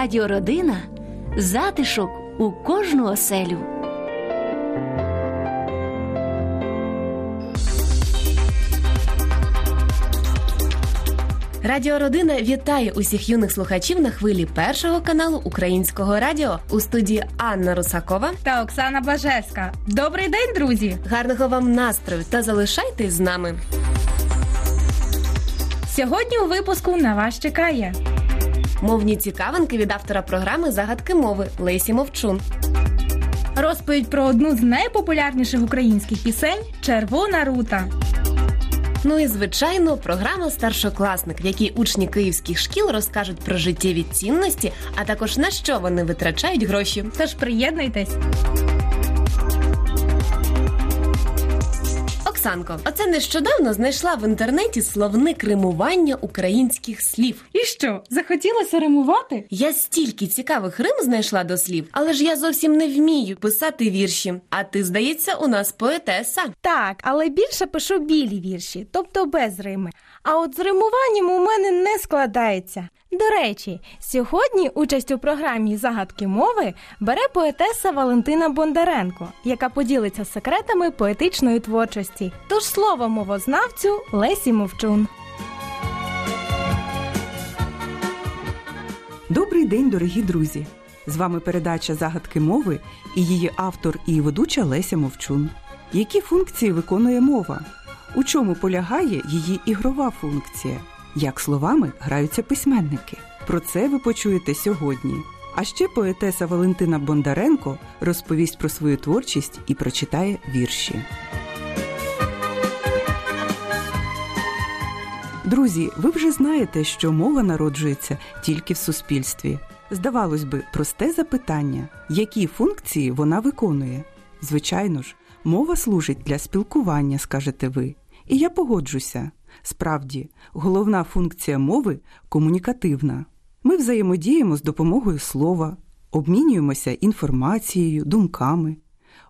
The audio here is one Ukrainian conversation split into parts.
Радіородина затишок у кожну оселю. Радіо Родина вітає усіх юних слухачів на хвилі першого каналу Українського радіо у студії Анна Русакова та Оксана Блажевська. Добрий день, друзі! Гарного вам настрою та залишайтесь з нами. Сьогодні у випуску на вас чекає мовні цікавинки від автора програми Загадки мови Лесі Мовчун. Розповідь про одну з найпопулярніших українських пісень Червона рута. Ну і звичайно, програма Старшокласник, в якій учні київських шкіл розкажуть про життєві цінності, а також на що вони витрачають гроші. Тож приєднуйтесь. Оксанко, оце нещодавно знайшла в інтернеті словник римування українських слів. І що, захотілося римувати? Я стільки цікавих рим знайшла до слів, але ж я зовсім не вмію писати вірші. А ти, здається, у нас поетеса. Так, але більше пишу білі вірші, тобто без рими. А от з римуванням у мене не складається. До речі, сьогодні участь у програмі Загадки мови бере поетеса Валентина Бондаренко, яка поділиться секретами поетичної творчості. Тож слово мовознавцю Лесі Мовчун. Добрий день, дорогі друзі! З вами передача Загадки мови і її автор і ведуча Леся Мовчун. Які функції виконує мова? У чому полягає її ігрова функція? Як словами граються письменники? Про це ви почуєте сьогодні. А ще поетеса Валентина Бондаренко розповість про свою творчість і прочитає вірші. Друзі, ви вже знаєте, що мова народжується тільки в суспільстві. Здавалось би, просте запитання, які функції вона виконує. Звичайно ж, мова служить для спілкування, скажете ви. І я погоджуся. Справді, головна функція мови комунікативна. Ми взаємодіємо з допомогою слова, обмінюємося інформацією, думками.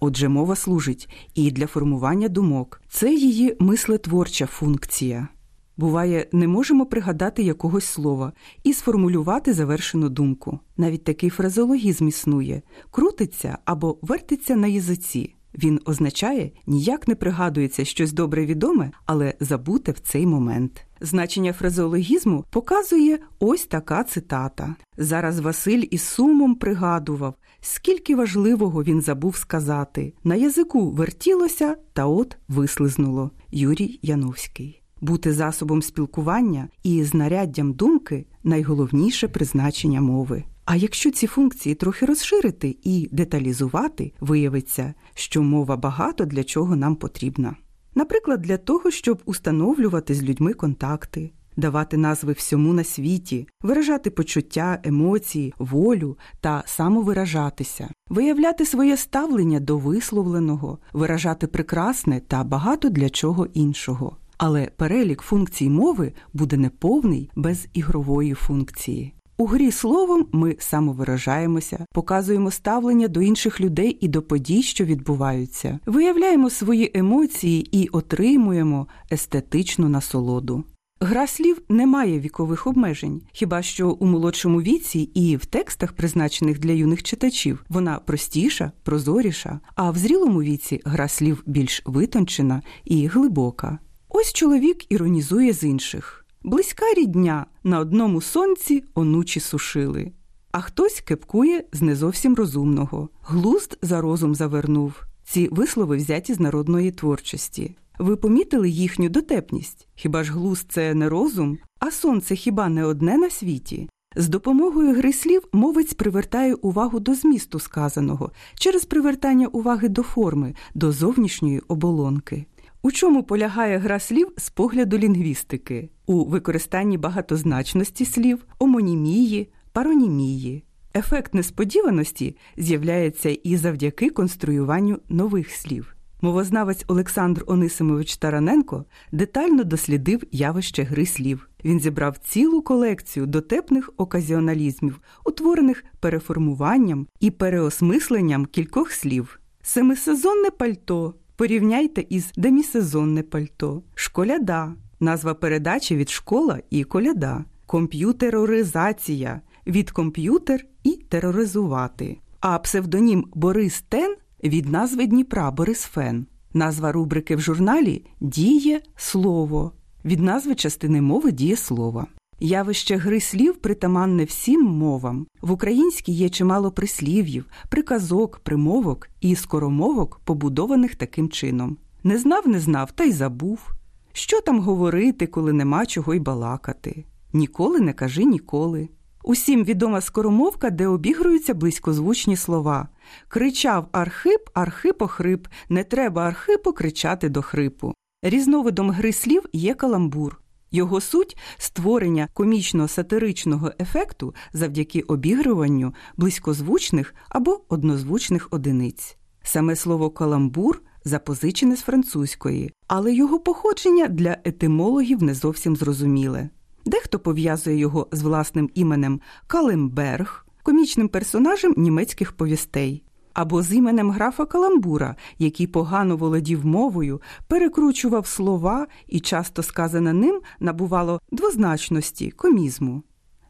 Отже, мова служить і для формування думок. Це її мислетворча функція. Буває, не можемо пригадати якогось слова і сформулювати завершену думку. Навіть такий фразеологізм існує, крутиться або вертиться на язиці. Він означає, ніяк не пригадується щось добре відоме, але забуте в цей момент. Значення фразеологізму показує ось така цитата. Зараз Василь із сумом пригадував, скільки важливого він забув сказати. На язику вертілося, та от вислизнуло. Юрій Яновський. Бути засобом спілкування і знаряддям думки найголовніше призначення мови. А якщо ці функції трохи розширити і деталізувати, виявиться, що мова багато для чого нам потрібна. Наприклад, для того, щоб установлювати з людьми контакти, давати назви всьому на світі, виражати почуття, емоції, волю та самовиражатися, виявляти своє ставлення до висловленого, виражати прекрасне та багато для чого іншого. Але перелік функцій мови буде неповний без ігрової функції. У грі словом ми самовиражаємося, показуємо ставлення до інших людей і до подій, що відбуваються, виявляємо свої емоції і отримуємо естетичну насолоду. Гра слів не має вікових обмежень, хіба що у молодшому віці і в текстах, призначених для юних читачів, вона простіша, прозоріша, а в зрілому віці гра слів більш витончена і глибока. Ось чоловік іронізує з інших. Близька рідня на одному сонці онучі сушили, а хтось кепкує з не зовсім розумного. Глузд за розум завернув. Ці вислови взяті з народної творчості. Ви помітили їхню дотепність? Хіба ж глузд це не розум, а сонце хіба не одне на світі? З допомогою гри слів мовець привертає увагу до змісту сказаного через привертання уваги до форми, до зовнішньої оболонки. У чому полягає гра слів з погляду лінгвістики? У використанні багатозначності слів, омонімії, паронімії. Ефект несподіваності з'являється і завдяки конструюванню нових слів. Мовознавець Олександр Онисимович Тараненко детально дослідив явище гри слів. Він зібрав цілу колекцію дотепних оказіоналізмів, утворених переформуванням і переосмисленням кількох слів. Семисезонне пальто. Порівняйте із демісезонне пальто, школяда, назва передачі від школа і коляда, комп'ютероризація, від комп'ютер і тероризувати. А псевдонім Борис Тен від назви Дніпра Борис Фен. Назва рубрики в журналі Діє слово від назви частини мови дієслова. Явище гри слів притаманне всім мовам. В українській є чимало прислів'їв, приказок, примовок і скоромовок, побудованих таким чином. Не знав, не знав, та й забув. Що там говорити, коли нема чого й балакати? Ніколи не кажи ніколи. Усім відома скоромовка, де обігруються близькозвучні слова. Кричав Архип, Архип охрип, не треба Архипу кричати до хрипу. Різновидом гри слів є каламбур. Його суть створення комічно сатиричного ефекту завдяки обігруванню близькозвучних або однозвучних одиниць. Саме слово каламбур запозичене з французької, але його походження для етимологів не зовсім зрозуміле. Дехто пов'язує його з власним іменем Калемберг, комічним персонажем німецьких повістей, або з іменем графа Каламбура, який погано володів мовою, перекручував слова і часто сказане ним набувало двозначності, комізму.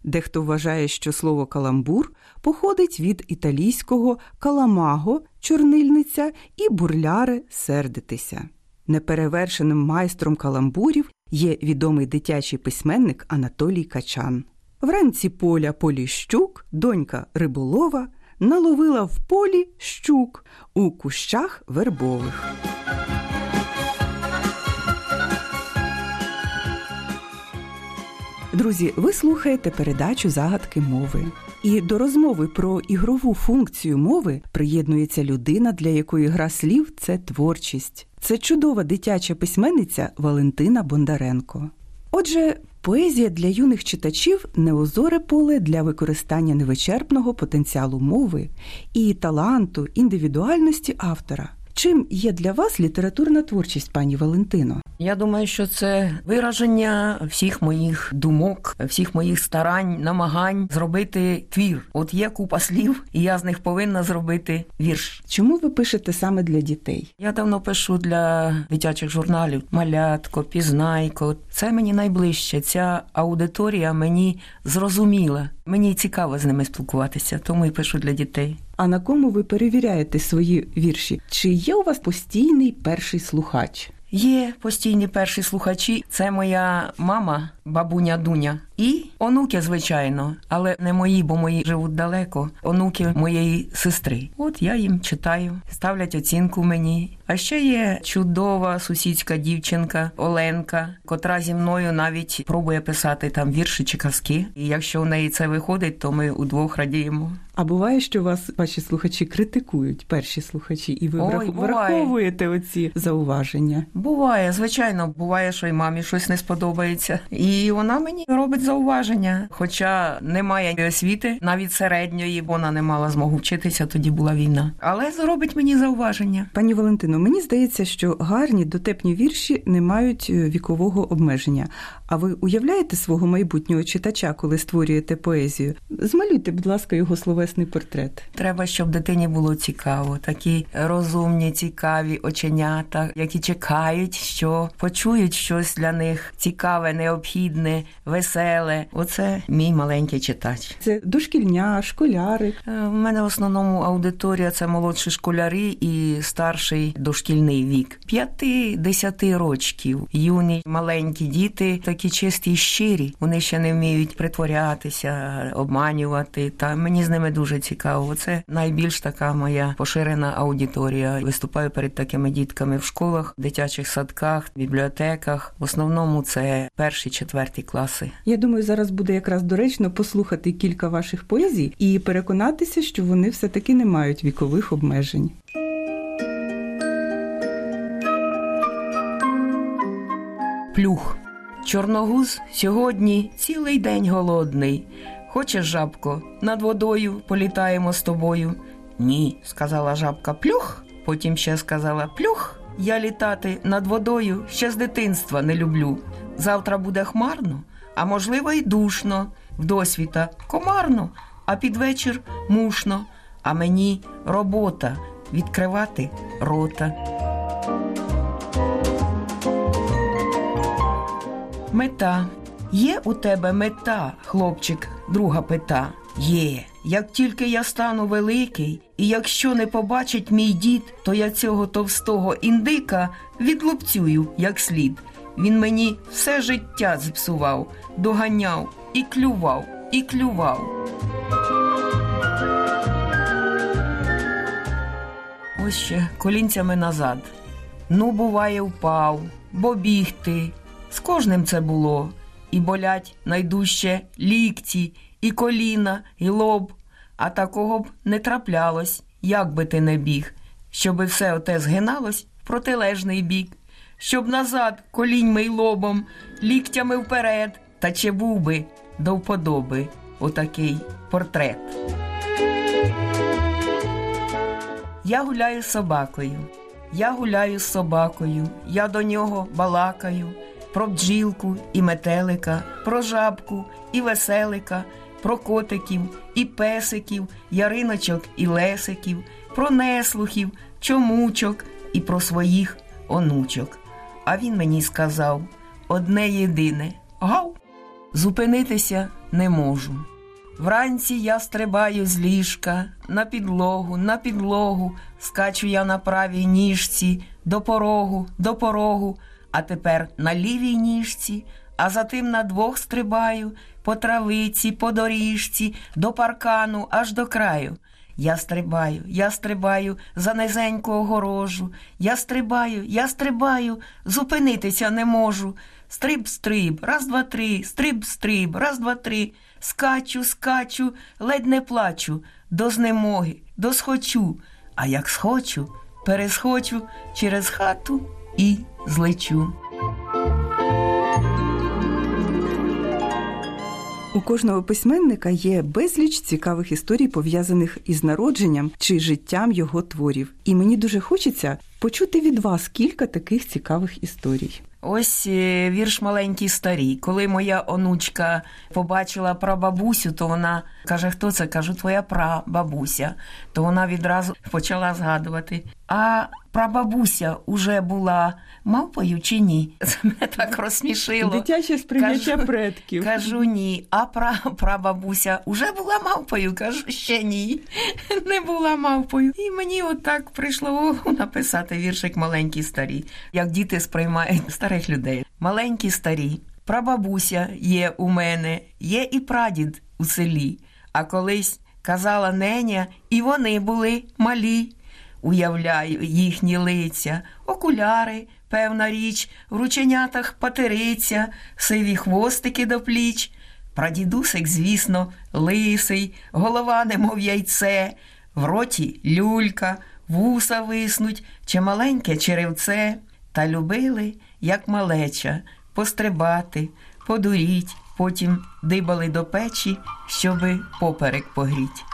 Дехто вважає, що слово каламбур походить від італійського каламаго чорнильниця і бурляре сердитися. Неперевершеним майстром каламбурів є відомий дитячий письменник Анатолій Качан. Вранці поля Поліщук, донька риболова, наловила в полі щук у кущах вербових. Друзі, ви слухаєте передачу загадки мови. І до розмови про ігрову функцію мови приєднується людина, для якої гра слів це творчість. Це чудова дитяча письменниця Валентина Бондаренко. Отже, поезія для юних читачів неозоре поле для використання невичерпного потенціалу мови і таланту, індивідуальності автора. Чим є для вас літературна творчість, пані Валентино? Я думаю, що це вираження всіх моїх думок, всіх моїх старань, намагань зробити твір. От є купа слів, і я з них повинна зробити вірш. Чому ви пишете саме для дітей? Я давно пишу для дитячих журналів Малятко, Пізнайко. Це мені найближче. Ця аудиторія мені зрозуміла. Мені цікаво з ними спілкуватися, тому і пишу для дітей. А на кому ви перевіряєте свої вірші? Чи є у вас постійний перший слухач? Є постійні перші слухачі. Це моя мама, бабуня Дуня, і онуки, звичайно, але не мої, бо мої живуть далеко. Онуки моєї сестри. От я їм читаю, ставлять оцінку мені. А ще є чудова сусідська дівчинка Оленка, котра зі мною навіть пробує писати там вірші чи казки. І якщо у неї це виходить, то ми удвох радіємо. А буває, що вас ваші слухачі критикують, перші слухачі, і ви Ой, буває. оці зауваження. Буває, звичайно, буває, що й мамі щось не сподобається, і вона мені робить зауваження. Хоча немає освіти, навіть середньої, вона не мала змогу вчитися, тоді була війна. Але зробить мені зауваження. Пані Валентино, мені здається, що гарні дотепні вірші не мають е, вікового обмеження. А ви уявляєте свого майбутнього читача, коли створюєте поезію? Змалюйте, будь ласка, його словесний портрет. Треба, щоб дитині було цікаво. Такі розумні, цікаві оченята, які чекають, що почують щось для них цікаве, необхідне, веселе. Оце мій маленький читач. Це дошкільня, школяри. У Е, мене в основному аудиторія це молодші школяри і старший дошкільний вік. П'яти-десяти рочків. Юні маленькі діти, такі чисті і щирі. Вони ще не вміють притворятися, обманювати. Та мені з ними дуже цікаво. Це найбільш така моя поширена аудиторія. Виступаю перед такими дітками в школах, дитячих садках, бібліотеках. В основному це перші, четверті класи. Я думаю, зараз буде якраз доречно послухати кілька ваших поезій і переконатися, що вони все таки не мають вікових обмежень. Плюх. Чорногуз сьогодні цілий день голодний. Хочеш, жабко, над водою політаємо з тобою? Ні, сказала жабка плюх. Потім ще сказала плюх. Я літати над водою ще з дитинства не люблю. Завтра буде хмарно, а можливо, й душно. Вдосвіта комарно, а під вечір мушно. А мені робота відкривати рота. Мета. Є у тебе мета, хлопчик, друга пита. Є, як тільки я стану великий, і якщо не побачить мій дід, то я цього товстого індика відлупцюю як слід. Він мені все життя зіпсував, доганяв і клював, і клював. Ось ще колінцями назад. Ну, буває, впав, бо бігти. З кожним це було. І болять найдужче лікті, і коліна, і лоб. А такого б не траплялось, як би ти не біг, щоби все оте згиналось в протилежний бік, щоб назад коліньми й лобом, ліктями вперед, та чи був би до вподоби отакий портрет. Я гуляю з собакою. Я гуляю з собакою, я до нього балакаю про бджілку і метелика, про жабку і веселика, про котиків і песиків, яриночок і лесиків, про неслухів, чомучок і про своїх онучок. А він мені сказав одне єдине гав. Зупинитися не можу. Вранці я стрибаю з ліжка на підлогу, на підлогу, скачу я на правій ніжці до порогу, до порогу, а тепер на лівій ніжці, а затим на двох стрибаю по травиці, по доріжці, до паркану, аж до краю. Я стрибаю, я стрибаю за низеньку огорожу, я стрибаю, я стрибаю, зупинитися не можу. Стриб, стриб, раз, два, три, стриб, стриб, раз, два, три. Скачу, скачу, ледь не плачу, до знемоги, досхочу, а як схочу, пересхочу через хату і злечу. У кожного письменника є безліч цікавих історій, пов'язаних із народженням чи життям його творів. І мені дуже хочеться почути від вас кілька таких цікавих історій. Ось е, вірш маленький старий. Коли моя онучка побачила прабабусю, то вона каже: Хто це? Кажу, твоя прабабуся. То вона відразу почала згадувати. А прабабуся уже була мавпою чи ні? Це мене так розсмішило. Дитяче сприйняття Кажу- предків. Кажу ні. А пра, прабабуся уже була мавпою? Кажу, ще ні. Не була мавпою. І мені отак прийшло в голову написати віршик маленький старі, як діти сприймають старих людей. Маленькі старі. Прабабуся є у мене, є і прадід у селі. А колись казала неня, і вони були малі. Уявляю їхні лиця, окуляри, певна річ, в рученятах патериця, сиві хвостики до пліч. Прадідусик, звісно, лисий, голова немов яйце, в роті люлька, вуса виснуть, чи маленьке черевце, та любили, як малеча, пострибати, подуріть, потім дибали до печі, щоби поперек погріть.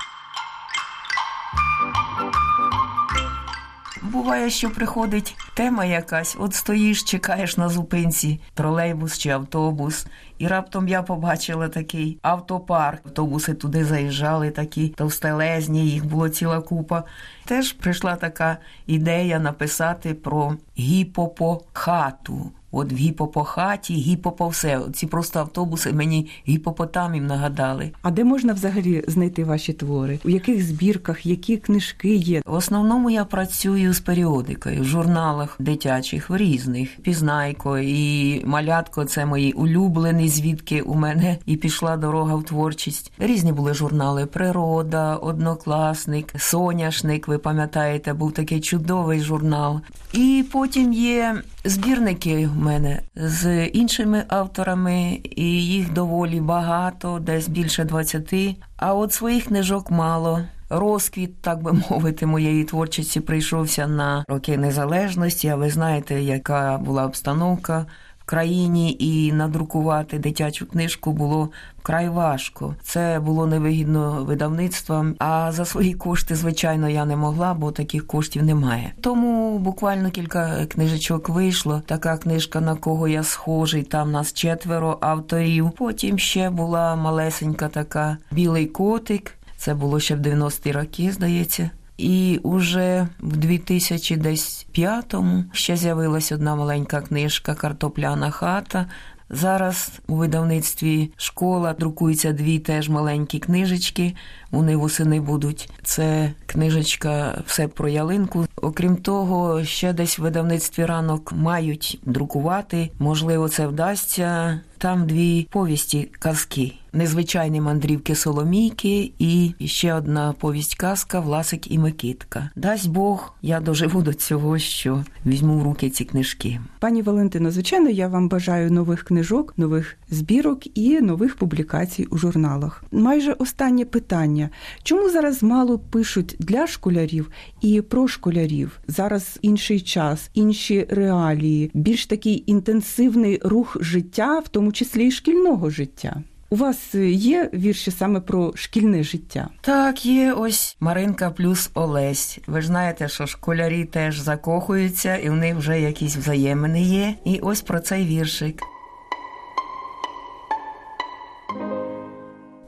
Буває, що приходить тема якась, от стоїш, чекаєш на зупинці, тролейбус чи автобус, і раптом я побачила такий автопарк. Автобуси туди заїжджали, такі товстелезні, їх було ціла купа. Теж прийшла така ідея написати про гіпопохату. От в гіпопохаті, гіпопо все. Ці просто автобуси мені гіпопотамів нагадали. А де можна взагалі знайти ваші твори? У яких збірках, які книжки є? В основному я працюю з періодикою в журналах дитячих в різних. Пізнайко і малятко це мої улюблені, звідки у мене і пішла дорога в творчість. Різні були журнали Природа, Однокласник, Соняшник. Ви пам'ятаєте, був такий чудовий журнал. І потім є збірники в мене з іншими авторами, і їх доволі багато, десь більше 20. А от своїх книжок мало. Розквіт, так би мовити, моєї творчості прийшовся на роки незалежності. А ви знаєте, яка була обстановка країні, і надрукувати дитячу книжку було вкрай важко. Це було невигідно видавництвам. А за свої кошти, звичайно, я не могла, бо таких коштів немає. Тому буквально кілька книжечок вийшло. Така книжка, на кого я схожий. Там нас четверо авторів. Потім ще була малесенька така білий котик. Це було ще в 90-ті роки, здається. І уже в 2005-му ще з'явилась одна маленька книжка Картопляна хата Зараз у видавництві школа друкуються дві теж маленькі книжечки. Вони восени будуть. Це книжечка все про ялинку. Окрім того, ще десь в видавництві ранок мають друкувати. Можливо, це вдасться. Там дві повісті казки. Незвичайні мандрівки Соломійки і ще одна повість казка Власик і Микитка. Дасть Бог, я доживу до цього, що візьму в руки ці книжки. Пані Валентино, звичайно, я вам бажаю нових книжок, нових збірок і нових публікацій у журналах. Майже останнє питання: чому зараз мало пишуть для школярів і про школярів? Зараз інший час, інші реалії, більш такий інтенсивний рух життя, в тому числі і шкільного життя. У вас є вірші саме про шкільне життя? Так, є ось Маринка плюс Олесь. Ви ж знаєте, що школярі теж закохуються, і в них вже якісь взаємини є. І ось про цей віршик.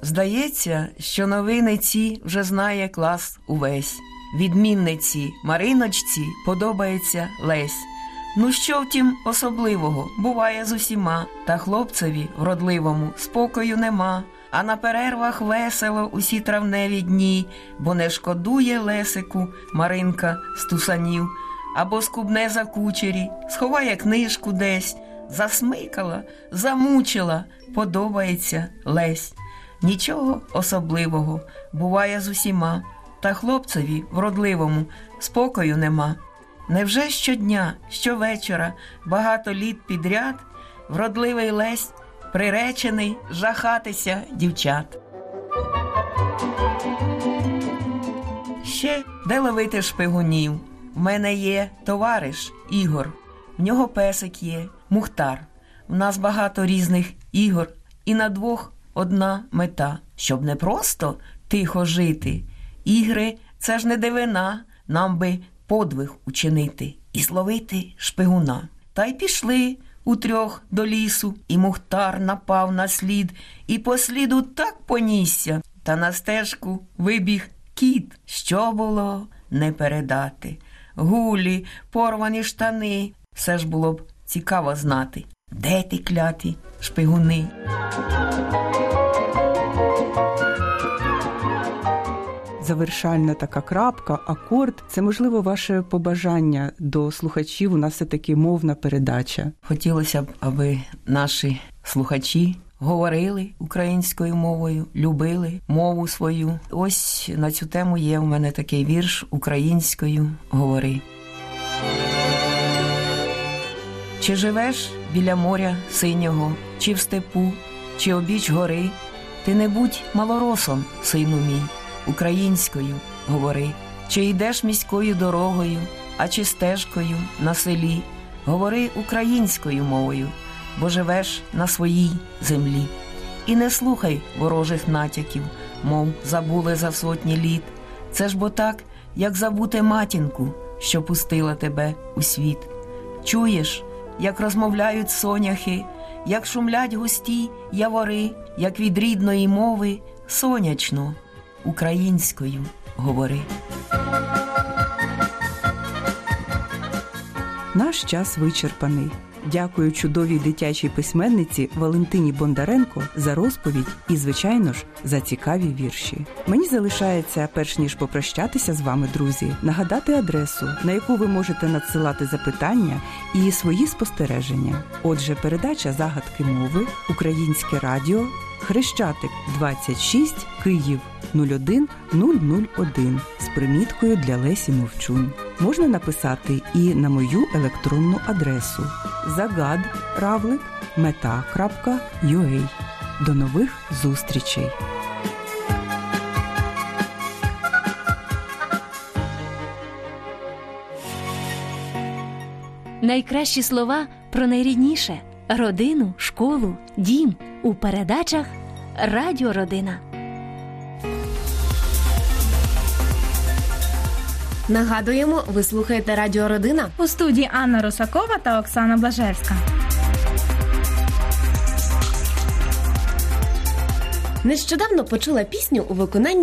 Здається, що новини ці вже знає клас увесь. Відмінниці Мариночці подобається Лесь. Ну що втім особливого буває з усіма, та хлопцеві вродливому спокою нема. А на перервах весело усі травневі дні, бо не шкодує Лесику Маринка стусанів, або скубне за кучері, сховає книжку десь, засмикала, замучила, подобається Лесь. Нічого особливого буває з усіма, та хлопцеві вродливому спокою нема. Невже щодня, щовечора, багато літ підряд, вродливий лесь приречений жахатися дівчат? Ще де ловити шпигунів? В мене є товариш Ігор, в нього песик є, мухтар. В нас багато різних ігор, і на двох одна мета, щоб не просто тихо жити. Ігри це ж не дивина, нам би подвиг учинити і зловити шпигуна. Та й пішли утрьох до лісу, і Мухтар напав на слід, і по сліду так понісся, та на стежку вибіг кіт, що було не передати. Гулі, порвані штани. Все ж було б цікаво знати, де ті кляті шпигуни. Завершальна така крапка, акорд це можливо ваше побажання до слухачів. У нас все таки мовна передача. Хотілося б, аби наші слухачі говорили українською мовою, любили мову свою. Ось на цю тему є у мене такий вірш українською говори. Чи живеш біля моря синього, чи в степу, чи обіч гори, ти не будь малоросом, сину мій українською говори, чи йдеш міською дорогою, а чи стежкою на селі, говори українською мовою, бо живеш на своїй землі. І не слухай ворожих натяків, мов забули за сотні літ. Це ж бо так, як забути матінку, що пустила тебе у світ. Чуєш, як розмовляють соняхи, як шумлять густі явори, як від рідної мови сонячно українською говори. Наш час вичерпаний. Дякую чудовій дитячій письменниці Валентині Бондаренко за розповідь і, звичайно ж, за цікаві вірші. Мені залишається, перш ніж попрощатися з вами, друзі, нагадати адресу, на яку ви можете надсилати запитання і свої спостереження. Отже, передача загадки мови, Українське Радіо, Хрещатик 26, Київ 01001 з приміткою для Лесі Мовчун. Можна написати і на мою електронну адресу загадравлик.meta.ua. До нових зустрічей! Найкращі слова про найрідніше родину, школу, дім у передачах Радіо Родина. Нагадуємо, ви слухаєте Радіо Родина. У студії Анна Русакова та Оксана Блажевська. Нещодавно почула пісню у виконанні